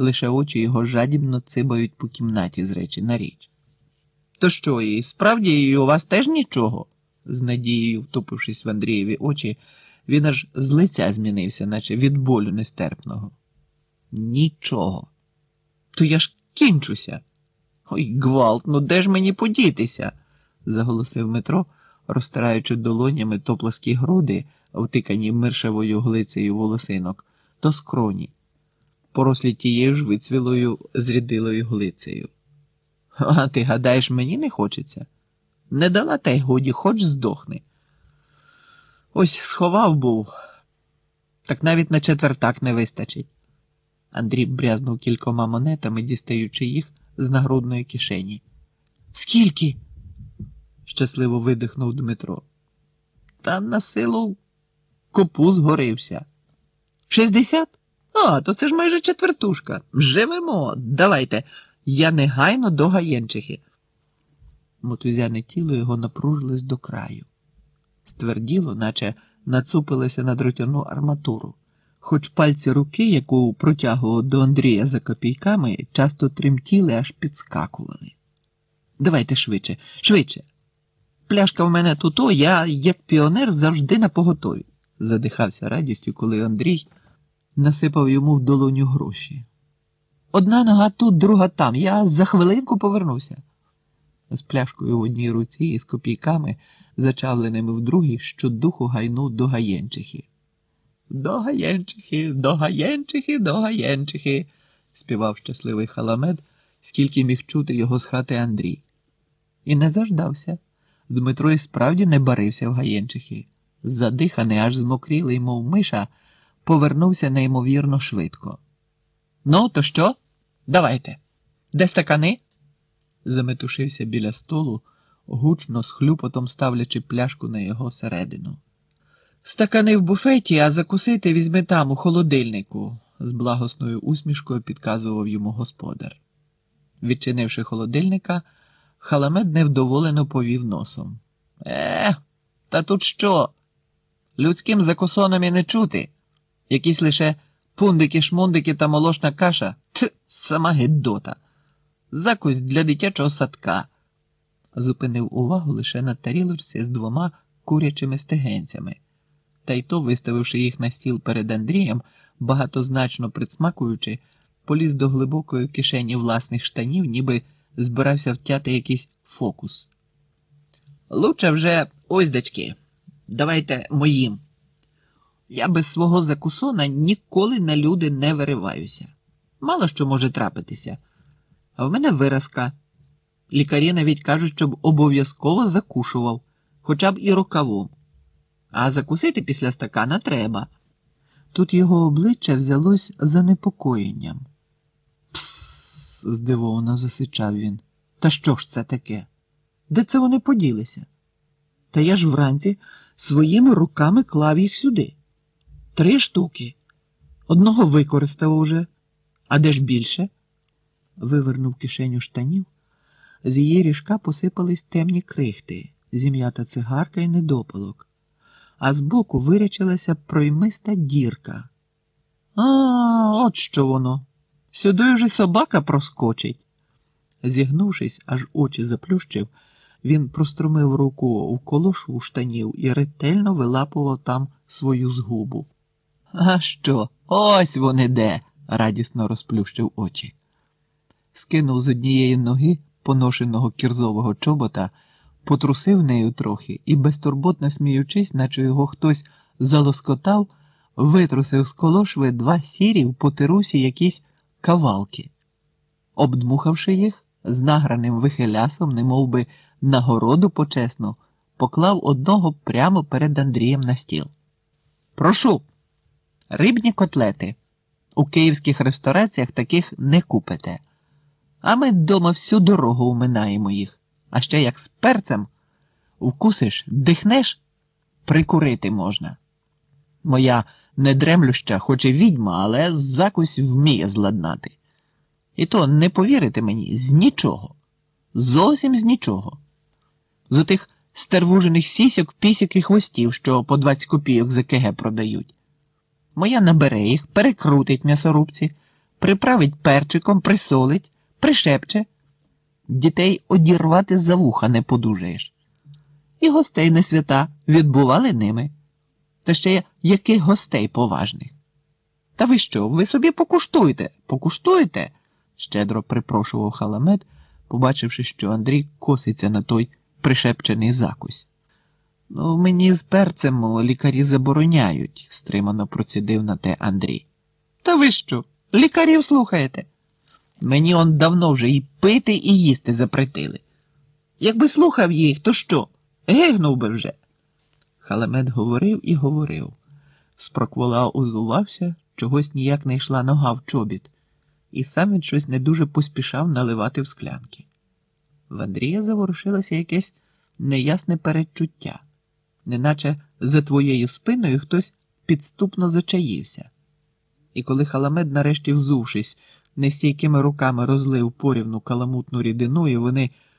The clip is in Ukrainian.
лише очі його жадібно цибають по кімнаті з речі на річ. То що, і справді і у вас теж нічого? з надією, втупившись в Андрієві очі, він аж з лиця змінився, наче від болю нестерпного. Нічого. То я ж кінчуся. Ой, гвалт, ну де ж мені подітися? заголосив Метро, розтираючи долонями то пласкі груди, втикані миршевою глицею волосинок, то скроні, порослі тією ж вицвілою зрідилою глицею. А ти гадаєш, мені не хочеться? Не дала та й годі, хоч здохни. Ось сховав був, так навіть на четвертак не вистачить. Андрій брязнув кількома монетами, дістаючи їх з нагрудної кишені. Скільки? щасливо видихнув Дмитро. Та на силу копу згорився. Шістдесят? А, то це ж майже четвертушка. Живемо. Давайте. Я негайно до Гаєнчихи. Мотузяне тіло його напружилось до краю. Стверділо, наче нацупилося на дротяну арматуру, хоч пальці руки, яку протягував до Андрія за копійками, часто тремтіли, аж підскакували. Давайте швидше, швидше. Пляшка в мене тут, я, як піонер, завжди на поготові, задихався радістю, коли Андрій насипав йому в долоню гроші. Одна нога тут, друга там. Я за хвилинку повернуся. З пляшкою в одній руці і з копійками, зачавленими в другій, щодуху гайнув до Гаєнчихи. До Гаєнчихи, до Гаєнчихи, до Гаєнчихи, співав щасливий халамед, скільки міг чути його з хати Андрій. І не заждався. Дмитро і справді не барився в Гаєнчихи. Задиханий, аж змокрілий, мов миша, повернувся неймовірно швидко. Ну, то що? Давайте. Де стакани? Заметушився біля столу, гучно з хлюпотом ставлячи пляшку на його середину. Стакани в буфеті, а закусити візьми там у холодильнику, з благосною усмішкою підказував йому господар. Відчинивши холодильника, халамед невдоволено повів носом. Е, та тут що? Людським закусоном і не чути. Якісь лише пундики, шмундики та молочна каша. Т, сама гидота. Закусь для дитячого садка. Зупинив увагу лише на тарілочці з двома курячими стегенцями, та й то, виставивши їх на стіл перед Андрієм, багатозначно присмакуючи, поліз до глибокої кишені власних штанів, ніби збирався втяти якийсь фокус. Лучше вже ось дочки. Давайте моїм. Я без свого закусона ніколи на люди не вириваюся. Мало що може трапитися. А в мене виразка. Лікарі навіть кажуть, щоб обов'язково закушував, хоча б і рукавом. А закусити після стакана треба. Тут його обличчя взялось занепокоєнням. Псс, здивовано засичав він. Та що ж це таке? Де це вони поділися? Та я ж вранці своїми руками клав їх сюди. Три штуки. Одного використав уже. А де ж більше? Вивернув кишеню штанів. З її ріжка посипались темні крихти, зім'ята цигарка і недопалок, а збоку вирячилася проймиста дірка. А, от що воно. Сюди вже собака проскочить. Зігнувшись, аж очі заплющив, він прострумив руку в колошу штанів і ретельно вилапував там свою згубу. А що? Ось вони де, радісно розплющив очі. Скинув з однієї ноги поношеного кірзового чобота, потрусив нею трохи і, безтурботно сміючись, наче його хтось залоскотав, витрусив з колошви два сірі в потирусі якісь кавалки. Обдмухавши їх, з награним вихилясом, немов би нагороду почесну, поклав одного прямо перед Андрієм на стіл. Прошу, рибні котлети. У київських рестораціях таких не купите. А ми дома всю дорогу уминаємо їх, а ще як з перцем вкусиш, дихнеш, прикурити можна. Моя недремлюща, хоч і відьма, але закусь вміє зладнати. І то не повірите мені з нічого. Зовсім з нічого. З отих стервужених сісьок, пісік і хвостів, що по 20 копійок за КГ продають. Моя набере їх, перекрутить м'ясорубці приправить перчиком, присолить, пришепче. Дітей одірвати за вуха не подужаєш. І гостей не свята відбували ними. Та ще яких гостей поважних. Та ви що, ви собі покуштуйте, покуштуйте, щедро припрошував халамет, побачивши, що Андрій коситься на той пришепчений закусь. Ну, мені з перцем лікарі забороняють, стримано процідив на те Андрій. Та ви що, лікарів слухаєте? Мені он давно вже і пити, і їсти запретили. Якби слухав їх, то що? Гегнув би вже. Халамет говорив і говорив. Спроквола озувався, чогось ніяк не йшла нога в чобіт, і сам він щось не дуже поспішав наливати в склянки. В Андрія заворушилося якесь неясне передчуття, неначе за твоєю спиною хтось підступно зачаївся. І коли халамед, нарешті взувшись, нестійкими руками розлив порівну каламутну рідину, і вони